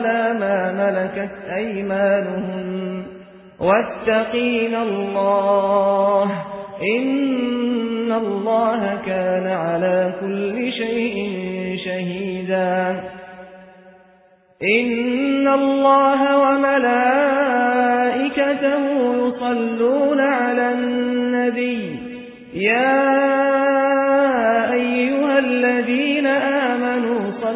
ولا ما ملكت أيمانهن واتقين الله إن الله كان على كل شيء شهيدا إن الله وملائكته يصلون على النبي يا أيها الذين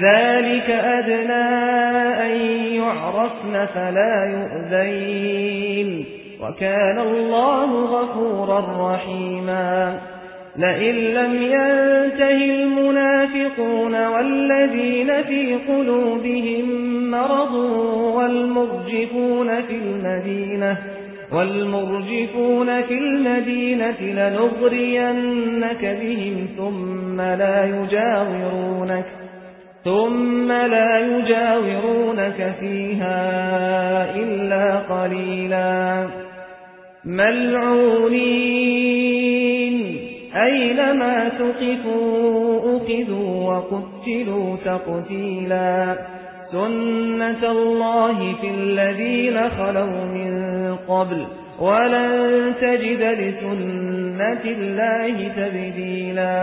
ذلك أدنى أن يعرفن فلا يؤذين. وكان الله غفورا رحيما. لئن لم ينته المنافقون والذين في قلوبهم مرض والمرجفون في المدينة والمرجفون في المدينة لنغرينك بهم ثم لا يجاورونك. ثم لا يجاورونك فيها إلا قليلا. ملعونين أينما تقفوا أخذوا وقتلوا تقتيلا. سنة الله في الذين خلوا من قبل ولن تجد لسنة الله تبديلا.